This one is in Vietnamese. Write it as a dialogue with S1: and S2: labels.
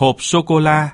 S1: hộp sô-cô-la.